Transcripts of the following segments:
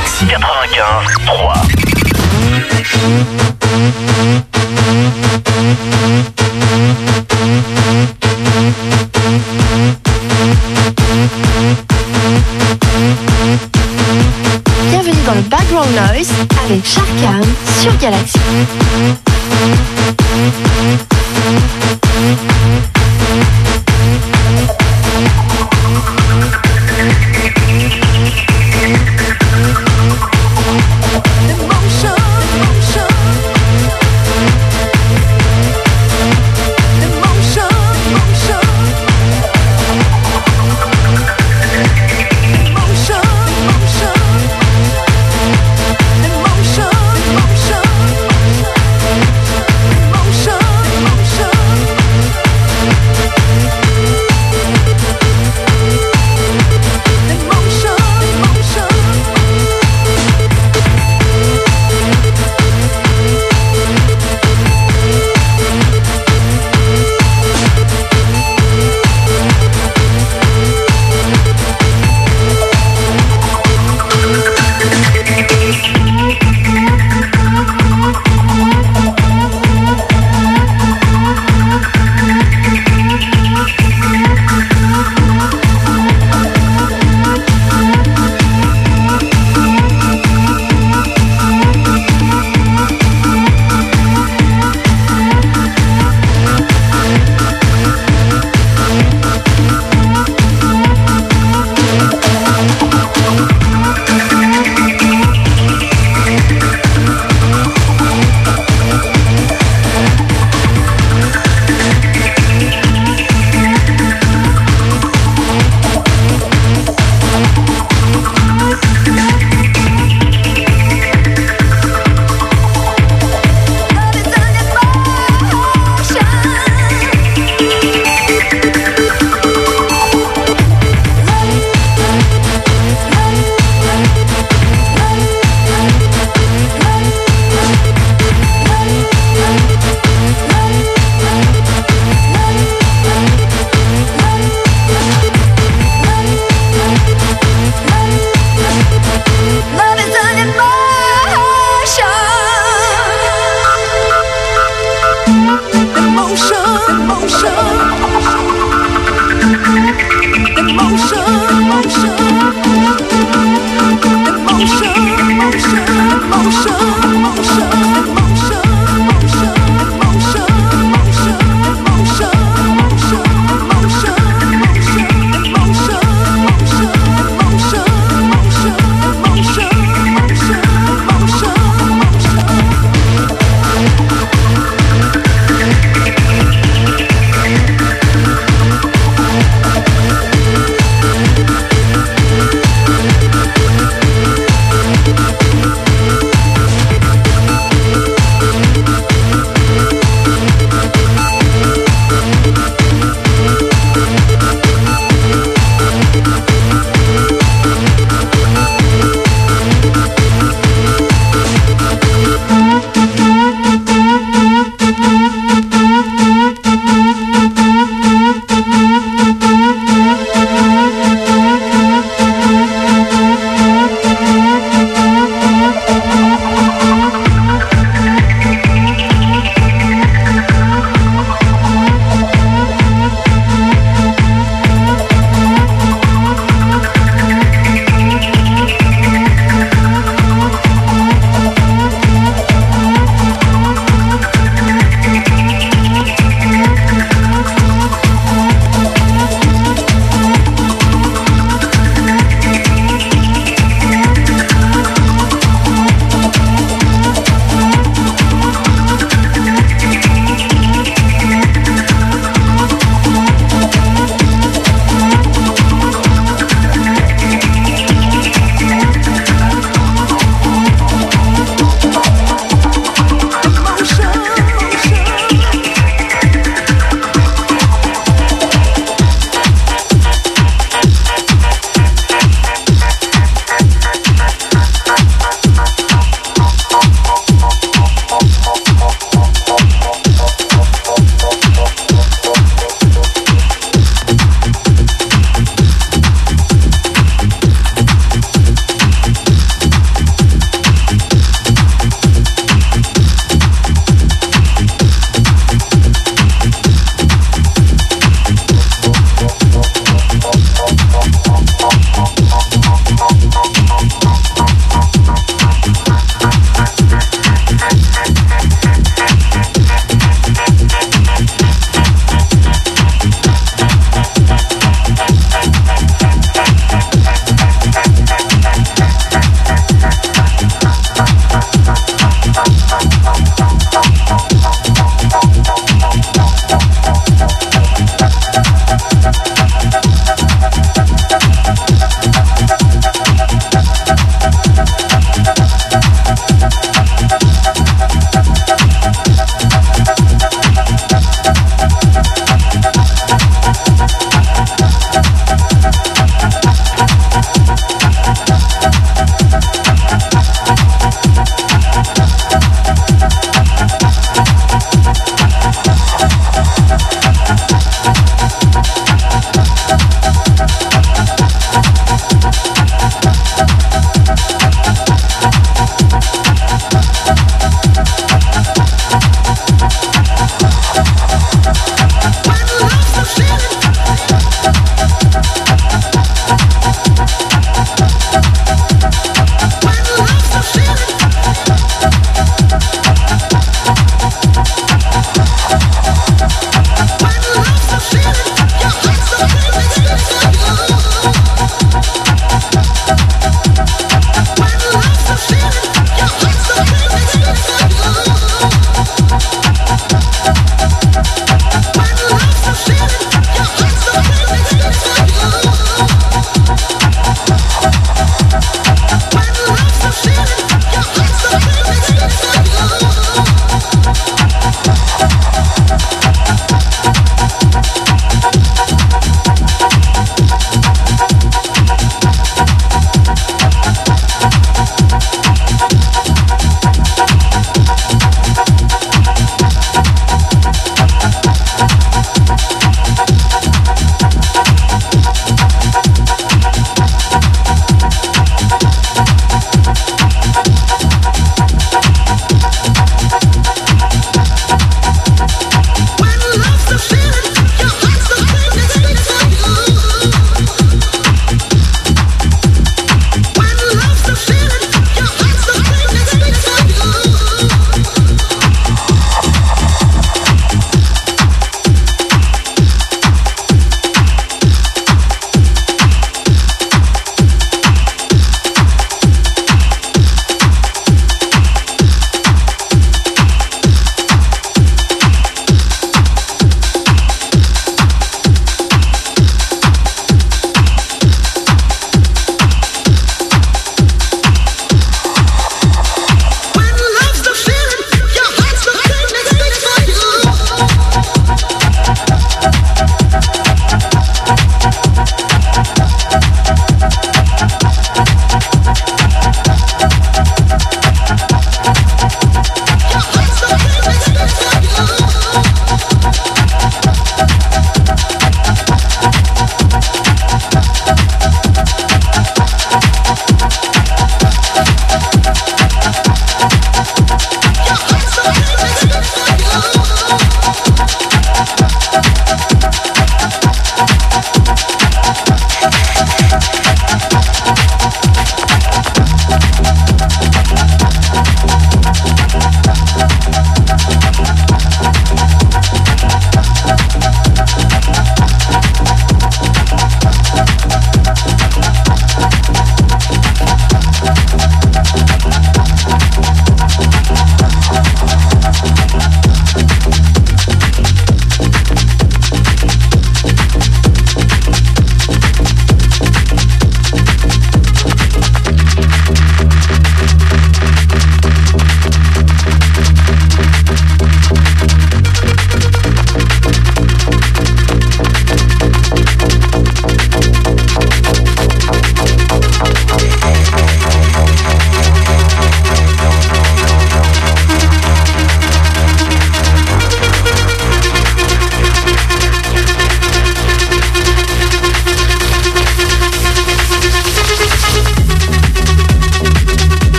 Galaxy 95 3. Bienvenue dans le Background Noise avec Sharkan sur Galaxy.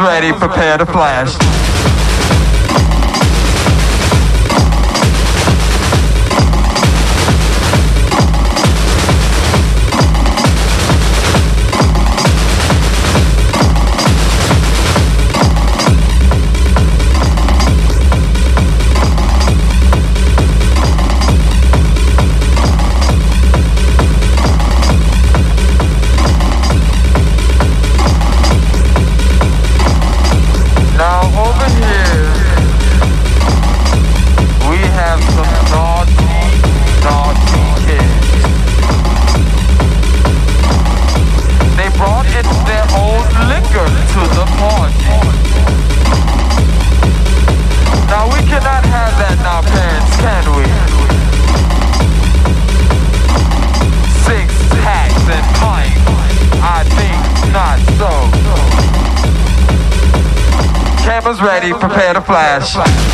Ready, prepare to flash. slide.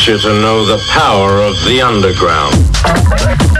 You to know the power of the underground.